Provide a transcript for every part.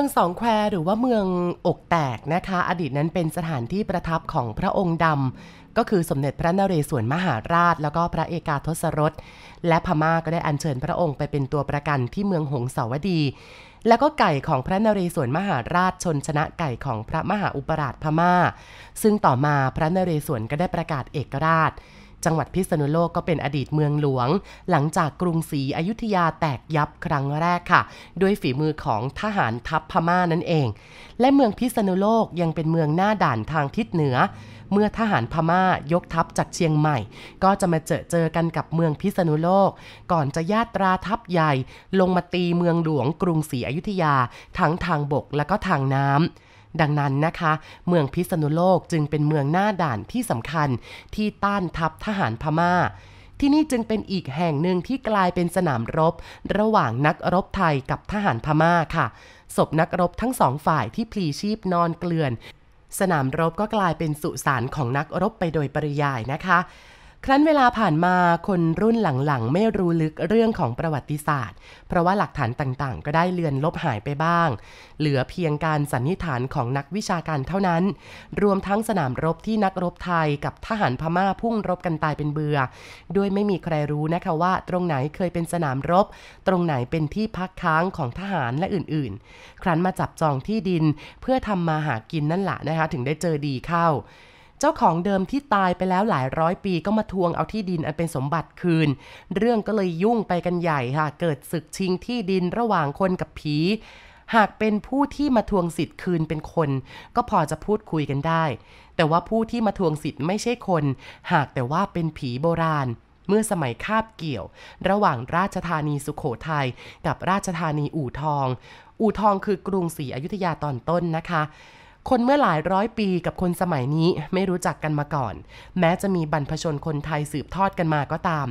มืองสองแควหรือว่าเมืองอกแตกนะคะ อดีตนั้นเป็นสถานที่ประทับของพระองค์ดำก็คือสมเด็จพระนเรศวรมหาราช แล้วก็พระเอกาทศรส และพม่าก็ได้อัญเชิญพระองค์ไปเป็นตัวประกันที่เมืองหงสาวดี แล้วก็ไก่ของพระนเรศวรมหาราชชนชนะไก่ของพระมหาอุปราชพม่า ซึ่งต่อมาพระนเรศวรก็ได้ประกาศเอกราช จังหวัดพิษณุโลกก็เป็นอดีตเมืองหลวง หลังจากกรุงศรีอยุธยาแตกยับครั้งแรกค่ะ ด้วยฝีมือของทหารทัพพม่านั่นเอง และเมืองพิษณุโลกยังเป็นเมืองหน้าด่านทางทิศเหนือ เมื่อทหารพม่ายกทัพจากเชียงใหม่ ก็จะมาเจอเจอกันกับเมืองพิษณุโลก ก่อนจะญาตราทัพใหญ่ ลงมาตีเมืองหลวงกรุงศรีอยุธยา ทั้งทางบกและก็ทางน้ำ ดังนั้นนะคะ เมืองพิษณุโลกจึงเป็นเมืองหน้าด่านที่สำคัญที่ต้านทัพทหารพมา่าที่นี่จึงเป็นอีกแห่งหนึ่งที่กลายเป็นสนามรบ ระหว่างนักรบไทยกับทหารพม่าค่ะ ศพนักรบทั้งสองฝ่ายที่พลีชีพนอนเกลื่อน สนามรบก็กลายเป็นสุสานของนักรบไปโดยปริยายนะคะ ครั้นเวลาผ่านมาคนรุ่นหลังๆ ไม่รู้ลึกเรื่องของประวัติศาสตร์ เพราะว่าหลักฐานต่างๆ ก็ได้เลือนลบหายไปบ้าง เหลือเพียงการสันนิษฐานของนักวิชาการเท่านั้น รวมทั้งสนามรบที่นักรบไทยกับทหารพม่าพุ่งรบกันตายเป็นเบือด้วยไม่มีใครรู้นะคะว่า ตรงไหนเคยเป็นสนามรบ ตรงไหนเป็นที่พักค้างของทหารและอื่นๆ ครั้นมาจับจองที่ดินเพื่อทำมาหากินนั่นแหละนะคะถึงได้เจอดีเข้า เจ้าของเดิมที่ตายไปแล้วหลายร้อยปีก็มาทวงเอาที่ดินอันเป็นสมบัติคืน เรื่องก็เลยยุ่งไปกันใหญ่ค่ะ เกิดศึกชิงที่ดินระหว่างคนกับผี หากเป็นผู้ที่มาทวงสิทธิ์คืนเป็นคน ก็พอจะพูดคุยกันได้ แต่ว่าผู้ที่มาทวงสิทธิ์ไม่ใช่คน หากแต่ว่าเป็นผีโบราณเมื่อสมัยคาบเกี่ยว ระหว่างราชธานีสุขโขทัยกับราชธานีอู่ทอง อู่ทองคือกรุงศรีอยุธยาตอนต้นนะคะ คนเมื่อหลายร้อยปีกับคนสมัยนี้ไม่รู้จักกันมาก่อน แม้จะมีบรรพชนคนไทยสืบทอดกันมาก็ตาม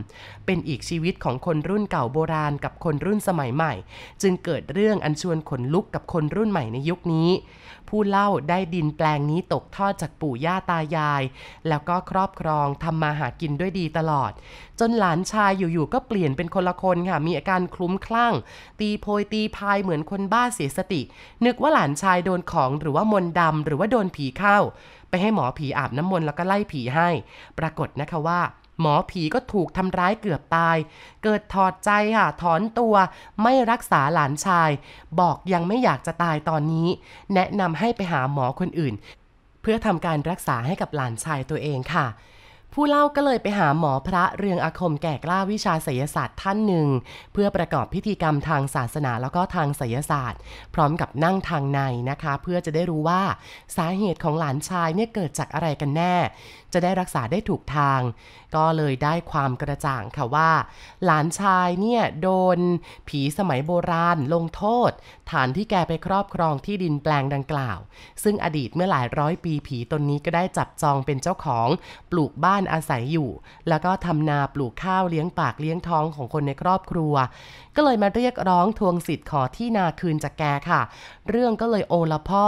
เป็นอีกชีวิตของคนรุ่นเก่าโบราณกับคนรุ่นสมัยใหม่ จึงเกิดเรื่องอันชวนขนลุกกับคนรุ่นใหม่ในยุคนี้ ผู้เล่าได้ดินแปลงนี้ตกทอดจากปู่ย่าตายาย แล้วก็ครอบครองทำมาหากินด้วยดีตลอด จนหลานชายอยู่ๆก็เปลี่ยนเป็นคนละคนค่ะมีอาการคลุ้มคลั่ง ตีโพยตีพายเหมือนคนบ้าเสียสติ นึกว่าหลานชายโดนของหรือว่ามนดำหรือว่าโดนผีเข้า ไปให้หมอผีอาบน้ำมนต์แล้วก็ไล่ผีให้ ปรากฏนะคะว่า หมอผีก็ถูกทำร้ายเกือบตาย เกิดถอดใจค่ะ ถอนตัวไม่รักษาหลานชาย บอกยังไม่อยากจะตายตอนนี้ แนะนำให้ไปหาหมอคนอื่น เพื่อทำการรักษาให้กับหลานชายตัวเองค่ะ ผู้เล่าก็เลยไปหาหมอพระเรืองอาคมแก่กล้าวิชาศิยศาสตร์ท่านหนึ่ง เพื่อประกอบพิธีกรรมทางศาสนาแล้วก็ทางศิยศาสตร์ พร้อมกับนั่งทางในนะคะ เพื่อจะได้รู้ว่าสาเหตุของหลานชายเนี่ยเกิดจากอะไรกันแน่ จะได้รักษาได้ถูกทาง ก็เลยได้ความกระจ่างค่ะว่า หลานชายเนี่ยโดน ผีสมัยโบราณลงโทษ ฐานที่แกไปครอบครองที่ดินแปลงดังกล่าว ซึ่งอดีตเมื่อหลายร้อยปีผีตนนี้ก็ได้จับจองเป็นเจ้าของปลูกบ้านานอาศัยอยู่ แล้วก็ทำนาปลูกข้าวเลี้ยงปากเลี้ยงท้องของคนในครอบครัว ก็เลยมาเรียกร้องทวงสิทธิ์ขอที่นาคืนจากแกค่ะ เรื่องก็เลยโอละพ่อ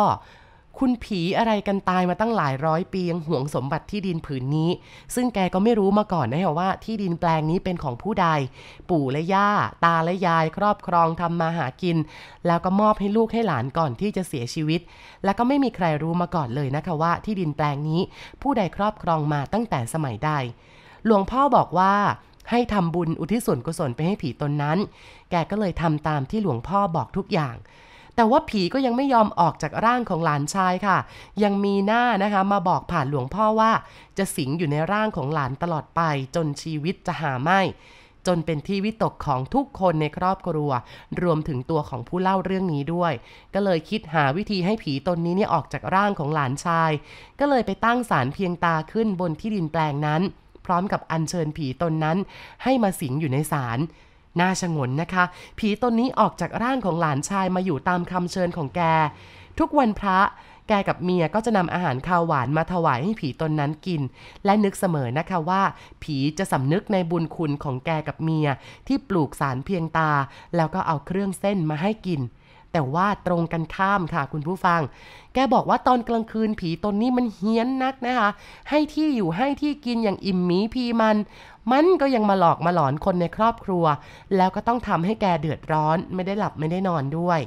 คุณผีอะไรกันตายมาตั้งหลายร้อยปียังห่วงสมบัติที่ดินผืนนี้ ซึ่งแกก็ไม่รู้มาก่อนนะว่าที่ดินแปลงนี้เป็นของผู้ใด ปู่และย่า ตาและยาย ครอบครองทำมาหากิน แล้วก็มอบให้ลูกให้หลานก่อนที่จะเสียชีวิต แล้วก็ไม่มีใครรู้มาก่อนเลยนะคะว่าที่ดินแปลงนี้ ผู้ใดครอบครองมาตั้งแต่สมัยใด หลวงพ่อบอกว่าให้ทำบุญอุทิศส่วนกุศลไปให้ผีตนนั้น แกก็เลยทำตามที่หลวงพ่อบอกทุกอย่าง แต่ว่าผีก็ยังไม่ยอมออกจากร่างของหลานชายค่ะ ยังมีหน้านะคะมาบอกผ่านหลวงพ่อว่า จะสิงอยู่ในร่างของหลานตลอดไป จนชีวิตจะหาไม่จนเป็นที่วิตกของทุกคนในครอบครัว รวมถึงตัวของผู้เล่าเรื่องนี้ด้วย ก็เลยคิดหาวิธีให้ผีตนนี้เนี่ยออกจากร่างของหลานชาย ก็เลยไปตั้งศาลเพียงตาขึ้นบนที่ดินแปลงนั้น พร้อมกับอัญเชิญผีตนนั้น ให้มาสิงอยู่ในศาล น่าชงนนะคะ ผีตนนี้ออกจากร่างของหลานชายมาอยู่ตามคำเชิญของแก ทุกวันพระแกกับเมียก็จะนำอาหารข้าวหวานมาถวายให้ผีตนนั้นกิน และนึกเสมอนะคะว่า ผีจะสำนึกในบุญคุณของแกกับเมียที่ปลูกสารเพียงตา แล้วก็เอาเครื่องเส้นมาให้กิน แต่ว่าตรงกันข้ามค่ะคุณผู้ฟัง แกบอกว่าตอนกลางคืนผีตนนี้มันเฮี้ยนนักนะคะ ให้ที่อยู่ให้ที่กินอย่างอิ่มมีพีมัน มันก็ยังมาหลอกมาหลอนคนในครอบครัว แล้วก็ต้องทำให้แกเดือดร้อน ไม่ได้หลับไม่ได้นอนด้วย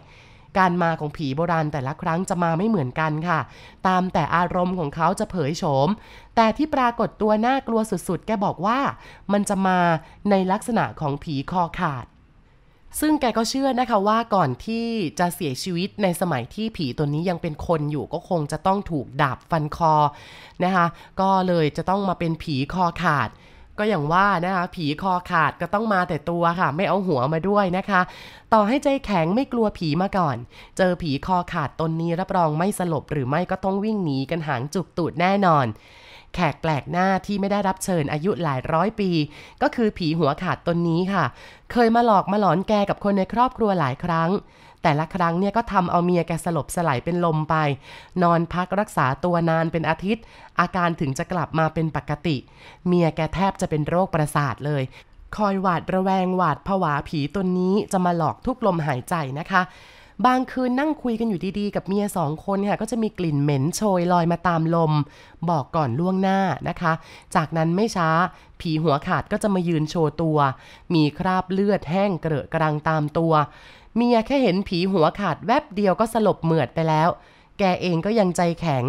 การมาของผีโบราณแต่ละครั้งจะมาไม่เหมือนกันค่ะ ตามแต่อารมณ์ของเขาจะเผยโฉม แต่ที่ปรากฏตัวน่ากลัวสุดๆ แกบอกว่า มันจะมาในลักษณะของผีคอขาด ซึ่งแกก็เชื่อนะคะว่าก่อนที่จะเสียชีวิตในสมัยที่ผีตัวนี้ยังเป็นคนอยู่ก็คงจะต้องถูกดาบฟันคอนะคะก็เลยจะต้องมาเป็นผีคอขาด ก็อย่างว่านะคะผีคอขาดก็ต้องมาแต่ตัวค่ะ ไม่เอาหัวมาด้วยนะคะ ต่อให้ใจแข็งไม่กลัวผีมาก่อน เจอผีคอขาดตนนี้รับรองไม่สลบหรือไม่ก็ต้องวิ่งหนีกันหางจุกตูดแน่นอน แขกแปลกหน้าที่ไม่ได้รับเชิญอายุหลายร้อยปี ก็คือผีหัวขาดตนนี้ค่ะ เคยมาหลอกมาหลอนแกกับคนในครอบครัวหลายครั้ง แต่ละครั้งเนี่ยก็ทำเอาเมียแกสลบสลายเป็นลมไป นอนพักรักษาตัวนานเป็นอาทิตย์ อาการถึงจะกลับมาเป็นปกติ เมียแกแทบจะเป็นโรคประสาทเลยคอยหวาดระแวงหวาดผวาผีตนนี้จะมาหลอกทุกลมหายใจนะคะ บางคืนนั่งคุยกันอยู่ดีๆ กับเมียสองคนค่ะก็จะมีกลิ่นเหม็นโชยลอยมาตามลม บอกก่อนล่วงหน้านะคะ จากนั้นไม่ช้าผีหัวขาดก็จะมายืนโชว์ตัว มีคราบเลือดแห้งเกลอะกระดังตามตัว เมียแค่เห็นผีหัวขาดแวบเดียวก็สลบเหมือดไปแล้ว แกเองก็ยังใจแข็ง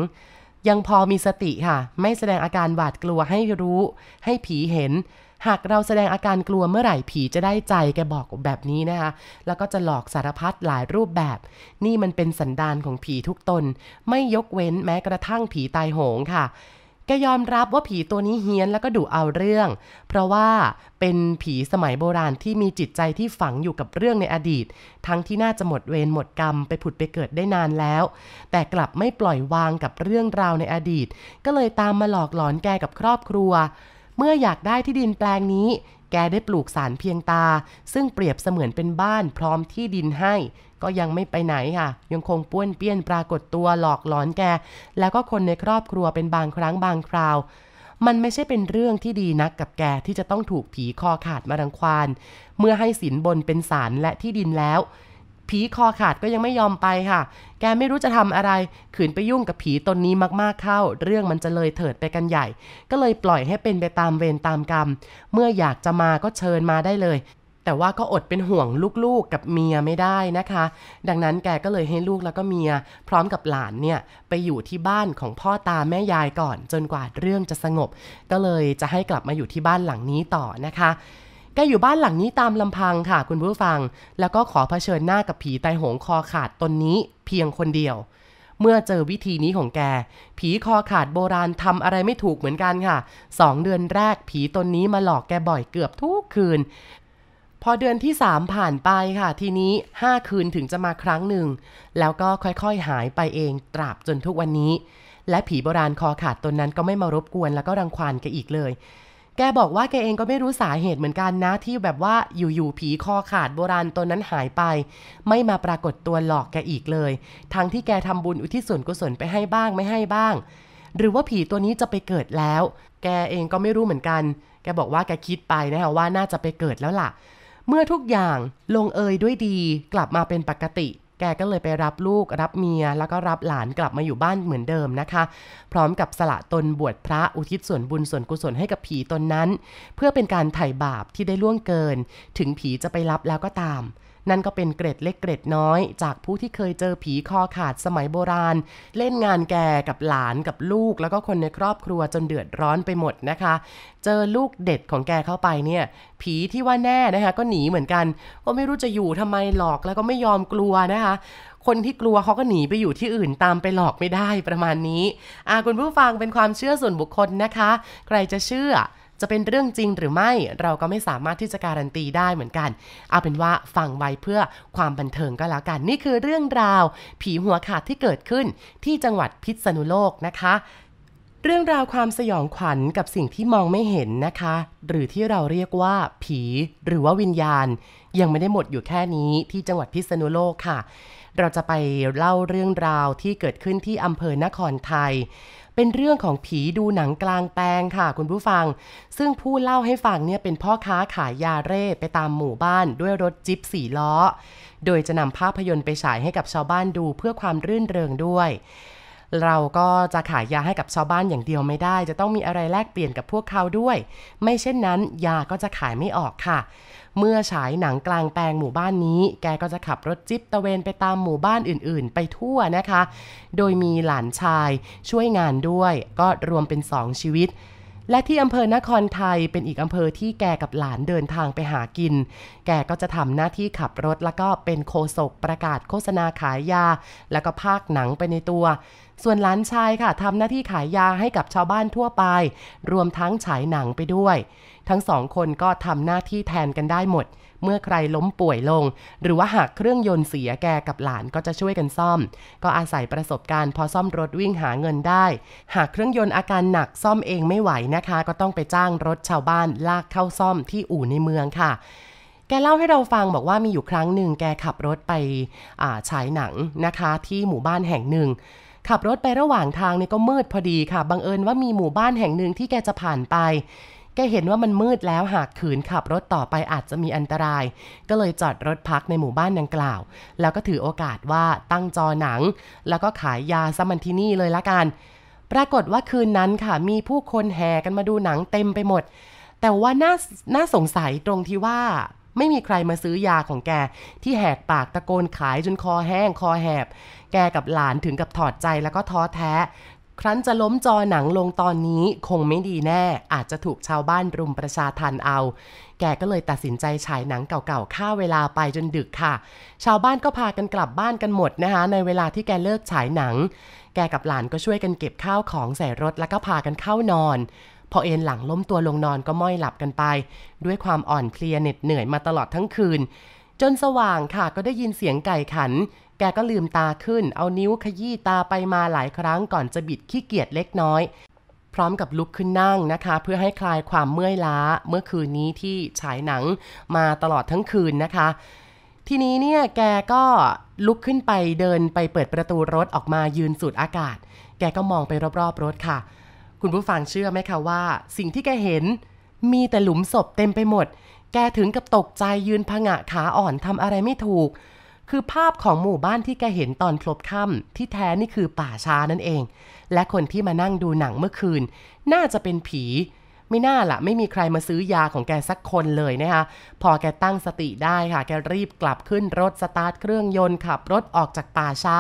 ยังพอมีสติค่ะ ไม่แสดงอาการหวาดกลัวให้รู้ ให้ผีเห็น หากเราแสดงอาการกลัวเมื่อไหร่ผีจะได้ใจแกบอกแบบนี้นะคะ แล้วก็จะหลอกสารพัดหลายรูปแบบ นี่มันเป็นสันดานของผีทุกตน ไม่ยกเว้นแม้กระทั่งผีตายโหงค่ะ แกยอมรับว่าผีตัวนี้เฮี้ยนแล้วก็ดุเอาเรื่อง เพราะว่าเป็นผีสมัยโบราณที่มีจิตใจที่ฝังอยู่กับเรื่องในอดีต ทั้งที่น่าจะหมดเวรหมดกรรมไปผุดไปเกิดได้นานแล้ว แต่กลับไม่ปล่อยวางกับเรื่องราวในอดีต ก็เลยตามมาหลอกหลอนแกกับครอบครัว เมื่ออยากได้ที่ดินแปลงนี้ แกได้ปลูกสารเพียงตา ซึ่งเปรียบเสมือนเป็นบ้านพร้อมที่ดินให้ ก็ยังไม่ไปไหนค่ะ ยังคงป้วนเปี้ยนปรากฏตัวหลอกหลอนแก แล้วก็คนในครอบครัวเป็นบางครั้งบางคราว มันไม่ใช่เป็นเรื่องที่ดีนักกับแกที่จะต้องถูกผีคอขาดมารังควานเมื่อให้สินบนเป็นสารและที่ดินแล้วผีคอขาดก็ยังไม่ยอมไปค่ะ แกไม่รู้จะทำอะไร ขืนไปยุ่งกับผีตนนี้มากๆเข้า เรื่องมันจะเลยเถิดไปกันใหญ่ ก็เลยปล่อยให้เป็นไปตามเวรตามกรรม เมื่ออยากจะมาก็เชิญมาได้เลย แต่ว่าก็อดเป็นห่วงลูกๆกับเมียไม่ได้นะคะ ดังนั้นแกก็เลยให้ลูกแล้วก็เมีย พร้อมกับหลานเนี่ยไปอยู่ที่บ้านของพ่อตาแม่ยายก่อน จนกว่าเรื่องจะสงบ ก็เลยจะให้กลับมาอยู่ที่บ้านหลังนี้ต่อนะคะแกอยู่บ้านหลังนี้ตามลำพังค่ะ คุณผู้ฟัง แล้วก็ขอเผชิญหน้ากับผีไตหงคอขาดตนนี้เพียงคนเดียว เมื่อเจอวิธีนี้ของแก ผีคอขาดโบราณทำอะไรไม่ถูกเหมือนกันค่ะสองเดือนแรกผีตนนี้มาหลอกแกบ่อยเกือบทุกคืน พอเดือนที่ 3 ผ่านไปค่ะ ทีนี้ 5 คืนถึงจะมาครั้งหนึ่ง แล้วก็ค่อยๆหายไปเองตราบจนทุกวันนี้ และผีโบราณคอขาดตนนั้นก็ไม่มารบกวนแล้วก็รังควานแกอีกเลย แกบอกว่าแกเองก็ไม่รู้สาเหตุเหมือนกันนะ ที่แบบว่าอยู่ๆผีคอขาดโบราณตนนั้นหายไป ไม่มาปรากฏตัวหลอกแกอีกเลย ทั้งที่แกทำบุญอุทิศส่วนกุศลไปให้บ้างไม่ให้บ้าง หรือว่าผีตัวนี้จะไปเกิดแล้ว แกเองก็ไม่รู้เหมือนกัน แกบอกว่าแกคิดไปนะคะว่าน่าจะไปเกิดแล้วล่ะ เมื่อทุกอย่างลงเอยด้วยดีกลับมาเป็นปกติ แกก็เลยไปรับลูกรับเมีย แล้วก็รับหลานกลับมาอยู่บ้านเหมือนเดิมนะคะ พร้อมกับสละตนบวชพระอุทิศส่วนบุญส่วนกุศลให้กับผีตนนั้น เพื่อเป็นการไถ่บาปที่ได้ล่วงเกิน ถึงผีจะไปรับแล้วก็ตาม นั่นก็เป็นเกร็ดเล็กเกร็ดน้อย จากผู้ที่เคยเจอผีคอขาดสมัยโบราณ เล่นงานแกกับหลานกับลูก แล้วก็คนในครอบครัวจนเดือดร้อนไปหมดนะคะ เจอลูกเด็ดของแกเข้าไปเนี่ย ผีที่ว่าแน่นะคะ ก็หนีเหมือนกัน ก็ไม่รู้จะอยู่ทำไมหลอกแล้วก็ไม่ยอมกลัวนะคะคนที่กลัวเขาก็หนีไปอยู่ที่อื่นตามไปหลอกไม่ได้ประมาณนี้อาคุณผู้ฟังเป็นความเชื่อส่วนบุคคลนะคะ ใครจะเชื่อ จะเป็นเรื่องจริงหรือไม่เราก็ไม่สามารถที่จะการันตีได้เหมือนกัน เอาเป็นว่าฟังไว้เพื่อความบันเทิงก็แล้วกัน นี่คือเรื่องราว ผีหัวขาดที่เกิดขึ้นที่จังหวัดพิษณุโลกนะคะเรื่องราวความสยองขวัญกับสิ่งที่มองไม่เห็นนะคะ หรือที่เราเรียกว่าผี หรือว่าวิญญาณ ยังไม่ได้หมดอยู่แค่นี้ที่จังหวัดพิษณุโลกค่ะ เราจะไปเล่าเรื่องราวที่เกิดขึ้นที่อำเภอนครไทย เป็นเรื่องของผีดูหนังกลางแปลงค่ะคุณผู้ฟัง ซึ่งผู้เล่าให้ฟังเนี่ยเป็นพ่อค้าขายยาเร่ไปตามหมู่บ้านด้วยรถจิ๊บสี่ล้อ โดยจะนำภาพยนตร์ไปฉายให้กับชาวบ้านดูเพื่อความรื่นเริงด้วย เราก็จะขายยาให้กับชาวบ้านอย่างเดียวไม่ได้ จะต้องมีอะไรแลกเปลี่ยนกับพวกเขาด้วย ไม่เช่นนั้น ยาก็จะขายไม่ออกค่ะ เมื่อฉายหนังกลางแปลงหมู่บ้านนี้ แกก็จะขับรถจิ๊บตะเวนไปตามหมู่บ้านอื่นๆ ไปทั่วนะคะ โดยมีหลานชายช่วยงานด้วย ก็รวมเป็นสองชีวิต และที่อำเภอนครไทยเป็นอีกอำเภอที่แกกับหลานเดินทางไปหากิน แกก็จะทำหน้าที่ขับรถแล้วก็เป็นโคศกประกาศโฆษณาขายยา แล้วก็ภาคหนังไปในตัว ส่วนหลานชายค่ะทำหน้าที่ขายยาให้กับชาวบ้านทั่วไป รวมทั้งฉายหนังไปด้วย ทั้งสองคนก็ทำหน้าที่แทนกันได้หมด เมื่อใครล้มป่วยลง หรือว่าหากเครื่องยนต์เสียแกกับหลานก็จะช่วยกันซ่อม ก็อาศัยประสบการณ์พอซ่อมรถวิ่งหาเงินได้ หากเครื่องยนต์อาการหนักซ่อมเองไม่ไหวนะคะ ก็ต้องไปจ้างรถชาวบ้านลากเข้าซ่อมที่อู่ในเมืองค่ะแกเล่าให้เราฟังบอกว่ามีอยู่ครั้งหนึ่งแกขับรถไปฉายหนังนะคะ ที่หมู่บ้านแห่งหนึ่ง ขับรถไประหว่างทางนี่ก็มืดพอดีค่ะ บังเอิญว่ามีหมู่บ้านแห่งหนึ่งที่แกจะผ่านไป แกเห็นว่ามันมืดแล้วหากขืนขับรถต่อไปอาจจะมีอันตราย ก็เลยจอดรถพักในหมู่บ้านดังกล่าว แล้วก็ถือโอกาสว่าตั้งจอหนัง แล้วก็ขายยาซะมันที่นี่เลยละกัน ปรากฏว่าคืนนั้นค่ะมีผู้คนแห่กันมาดูหนังเต็มไปหมด แต่ว่าน่าน่าสงสัยตรงที่ว่าไม่มีใครมาซื้อยาของแก ที่แหกปากตะโกนขายจนคอแห้งคอแหบ แกกับหลานถึงกับถอดใจแล้วก็ท้อแท้ ครั้นจะล้มจอหนังลงตอนนี้คงไม่ดีแน่ อาจจะถูกชาวบ้านรุมประชาทันเอา แกก็เลยตัดสินใจฉายหนังเก่าๆฆ่าเวลาไปจนดึกค่ะ ชาวบ้านก็พากันกลับบ้านกันหมดนะคะ ในเวลาที่แกเลิกฉายหนัง แกกับหลานก็ช่วยกันเก็บข้าวของใส่รถแล้วก็พากันเข้านอนพอเอนหลังล้มตัวลงนอนก็ม้อยหลับกันไป ด้วยความอ่อนเพลียเหน็ดเหนื่อยมาตลอดทั้งคืน จนสว่างค่ะก็ได้ยินเสียงไก่ขัน แกก็ลืมตาขึ้น เอานิ้วขยี้ตาไปมาหลายครั้งก่อนจะบิดขี้เกียจเล็กน้อย พร้อมกับลุกขึ้นนั่งนะคะ เพื่อให้คลายความเมื่อยล้าเมื่อคืนนี้ที่ฉายหนังมาตลอดทั้งคืนนะคะ ทีนี้เนี่ยแกก็ลุกขึ้นไปเดินไปเปิดประตูรถออกมายืนสูดอากาศ แกก็มองไปรอบๆรถค่ะ คุณผู้ฟังเชื่อไหมคะว่า สิ่งที่แกเห็นมีแต่หลุมศพเต็มไปหมด แกถึงกับตกใจยืนผงะขาอ่อนทำอะไรไม่ถูก คือภาพของหมู่บ้านที่แกเห็นตอนพลบค่ำที่แท้นี่คือป่าช้านั่นเอง และคนที่มานั่งดูหนังเมื่อคืน น่าจะเป็นผี ไม่น่าละไม่มีใครมาซื้อยาของแกสักคนเลยนะคะ พอแกตั้งสติได้ค่ะ แกรีบกลับขึ้นรถสตาร์ทเครื่องยนต์ขับรถออกจากป่าช้า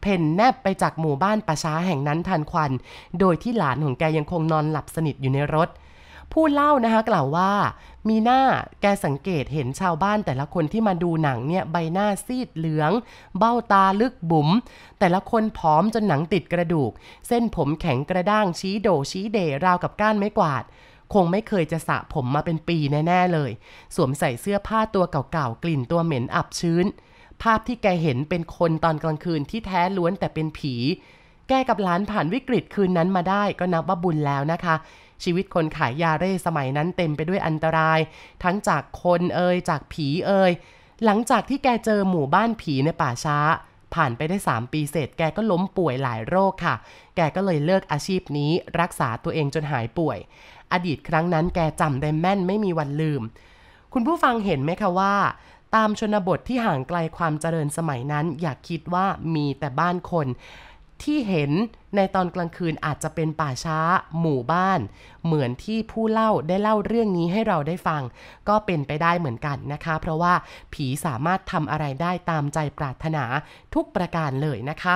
เพ่นแนบไปจากหมู่บ้านป่าช้าแห่งนั้นทันควัน โดยที่หลานของแกยังคงนอนหลับสนิทอยู่ในรถ ผู้เล่านะคะกล่าวว่า มีหน้าแกสังเกตเห็นชาวบ้านแต่ละคนที่มาดูหนังเนี่ยใบหน้าซีดเหลือง เบ้าตาลึกบุ๋ม แต่ละคนผอมจนหนังติดกระดูก เส้นผมแข็งกระด้างชี้โดชี้เดราวกับก้านไม้กวาดคงไม่เคยจะสระผมมาเป็นปีแน่ ๆ เลย สวมใส่เสื้อผ้าตัวเก่าๆ กลิ่นตัวเหม็นอับชื้น ภาพที่แกเห็นเป็นคนตอนกลางคืนที่แท้ล้วนแต่เป็นผี แกกับหลานผ่านวิกฤตคืนนั้นมาได้ก็นับว่าบุญแล้วนะคะ ชีวิตคนขายยาเร่สมัยนั้นเต็มไปด้วยอันตราย ทั้งจากคนเอ่ยจากผีเอ่ยหลังจากที่แกเจอหมู่บ้านผีในป่าช้า ผ่านไปได้ 3 ปีเสร็จแกก็ล้มป่วยหลายโรคค่ะ แกก็เลยเลิกอาชีพนี้รักษาตัวเองจนหายป่วย อดีตครั้งนั้นแกจำได้แม่นไม่มีวันลืม คุณผู้ฟังเห็นไหมคะว่า ตามชนบทที่ห่างไกลความเจริญสมัยนั้น อย่าคิดว่ามีแต่บ้านคน ที่เห็นในตอนกลางคืนอาจจะเป็นป่าช้าหมู่บ้าน เหมือนที่ผู้เล่าได้เล่าเรื่องนี้ให้เราได้ฟัง ก็เป็นไปได้เหมือนกันนะคะ เพราะว่าผีสามารถทำอะไรได้ตามใจปรารถนาทุกประการเลยนะคะ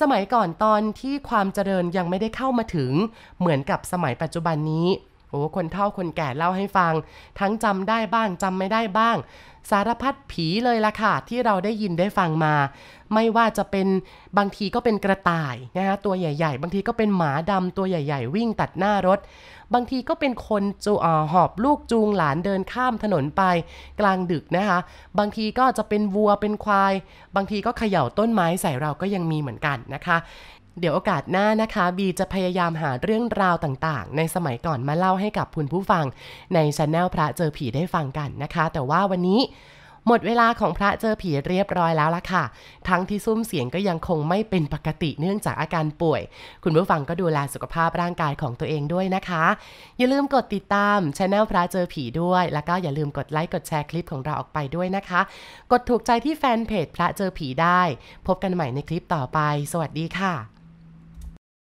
สมัยก่อนตอนที่ความเจริญยังไม่ได้เข้ามาถึง เหมือนกับสมัยปัจจุบันนี้ โอ้คนเฒ่าคนแก่เล่าให้ฟัง ทั้งจำได้บ้างจำไม่ได้บ้าง สารพัดผีเลยล่ะค่ะ ที่เราได้ยินได้ฟังมา ไม่ว่าจะเป็นบางทีก็เป็นกระต่ายนะคะตัวใหญ่ ๆ บางทีก็เป็นหมาดำตัวใหญ่ ๆ วิ่งตัดหน้ารถ บางทีก็เป็นคนจูอ่าหอบลูกจูงหลานเดินข้ามถนนไป กลางดึกนะคะ บางทีก็จะเป็นวัวเป็นควาย บางทีก็เขย่าต้นไม้ใส่เราก็ยังมีเหมือนกันนะคะ เดี๋ยวโอกาสหน้านะคะ บีจะพยายามหาเรื่องราวต่างๆ ในสมัยก่อนมาเล่าให้กับคุณผู้ฟัง ในช anel พระเจอผีได้ฟังกันนะคะ แต่ว่าวันนี้หมดเวลาของพระเจอผีเรียบร้อยแล้วละค่ะ ทั้งที่ซุ้มเสียงก็ยังคงไม่เป็นปกติเนื่องจากอาการป่วย คุณผู้ฟังก็ดูแลสุขภาพร่างกายของตัวเองด้วยนะคะ อย่าลืมกดติดตามช anel พระเจอผีด้วย แล้วก็อย่าลืมกดไลค์กดแชร์คลิปของเราออกไปด้วยนะคะ กดถูกใจที่แฟนเพจพระเจอผีได้ พบกันใหม่ในคลิปต่อไป สวัสดีค่ะ